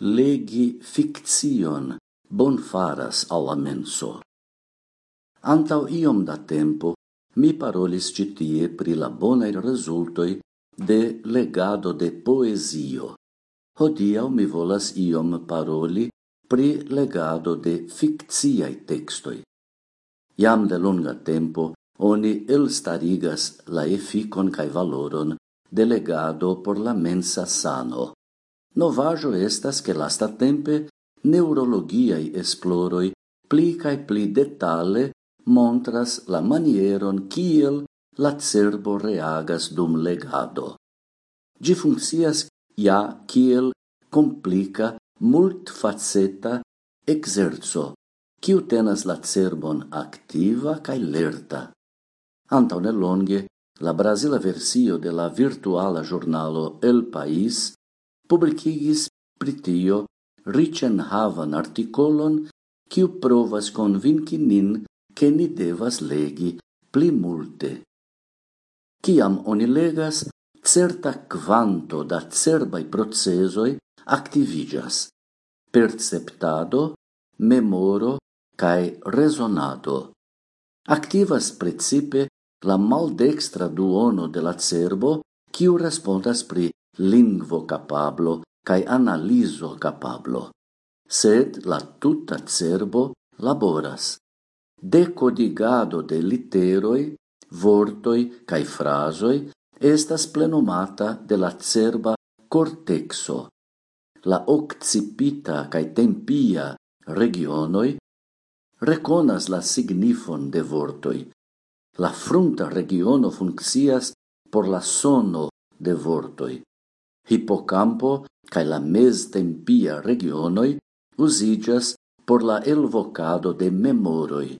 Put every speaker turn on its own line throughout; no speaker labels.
legi ficcion bonfaras alla menso. Antau iom da tempo mi parolis citie pri la bonai resultoi de legado de poesio. Hodiau mi volas iom paroli pri legado de ficciai textoi. Iam de longa tempo oni elstarigas la efficon cae valoron de legado por la mensa sano Novajo estas che lasta tempe neurologiai esploroi pli cae pli detale montras la manieron kiel la cerbo reagas dum legado. Gi funccias ja kiel complica multfaceta exerzo, kiu tenas la cerbon activa cae lerta. Antau nelonge, la brasila versio de la virtuala giornalo El Pais publicigis pritio ricen havan articolon kiu provas convinci nin che ni devas legi pli multe. Ciam oni legas, certa quanto da cerbai procesoi activigas, perceptado, memoro cae resonado. Activas precipe la maldextra duono de la cerbo, quiu respondas pri lingvo capablo cae analiso capablo, sed la tuta cerbo laboras. Decodigado de literoi, vortoi cae frasoi estas plenomata de la cerba cortexo. La occipita cae tempia regionoi reconas la signifon de vortoi. La frunta regiono funccias por la sono de vortoi hippocampo cae la meztempia regionoi usigas por la elvocado de memoroi.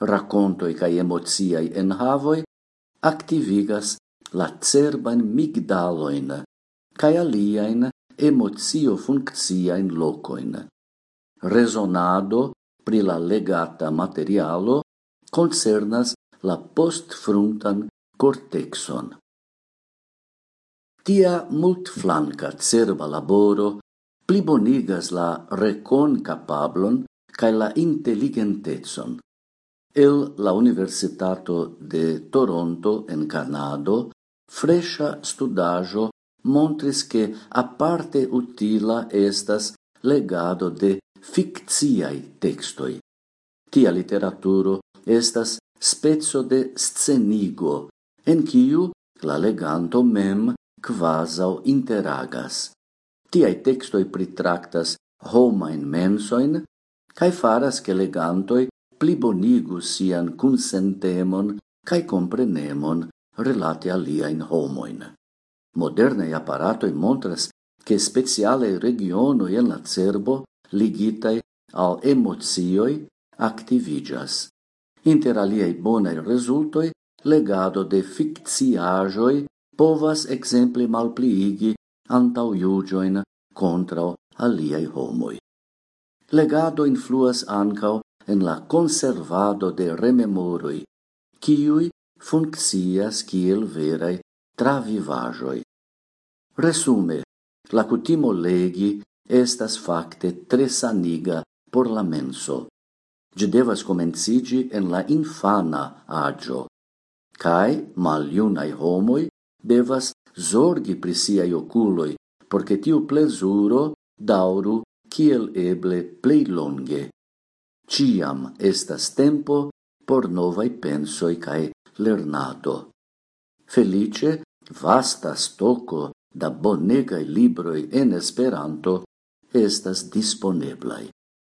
Racontoi emoziai emociai enhavoi activigas la cerban migdaloin cae aliaen emocio funkciain locoin. Resonado pri la legata materialo concernas la postfruntan cortexon. Tia multflanca cerba laboro plibonigas la recon capablon cae la intelligentezon. El la Universitato de Toronto en Canado, fresha studajo montris che aparte utila estas legado de ficciai textoi. Tia literaturo estas spezzo de scenigo, en kiu la leganto mem quasau interagas. Tiai textoi pritractas homain mensoin, cae faras che legantoi plibonigu sian consentemon cae comprenemon relate aliaen homoin. Modernei apparatoi montras che speciale regionoi en la cerbo ligitai al emozioi activigas. Inter aliei bonai resultoi legado de ficciajoi povas exemple malpliigi antau iugioin contra aliei homoi. Legado influas ancao en la conservado de rememoroi, ciui funccias kiel verai travivajoi. Resume, la cutimo legi estas facte tresaniga por la menso. Gi devas comencigi en la infana agio, cae maliunai homoi devas zorgi pri siaj oculoi, porque tiu plezuro dauru kiel eble plei longe. Ciam estas tempo por novai pensoi cae lernado. Felice, vasta stoco da bonegai libroi en Esperanto estas disponeblai.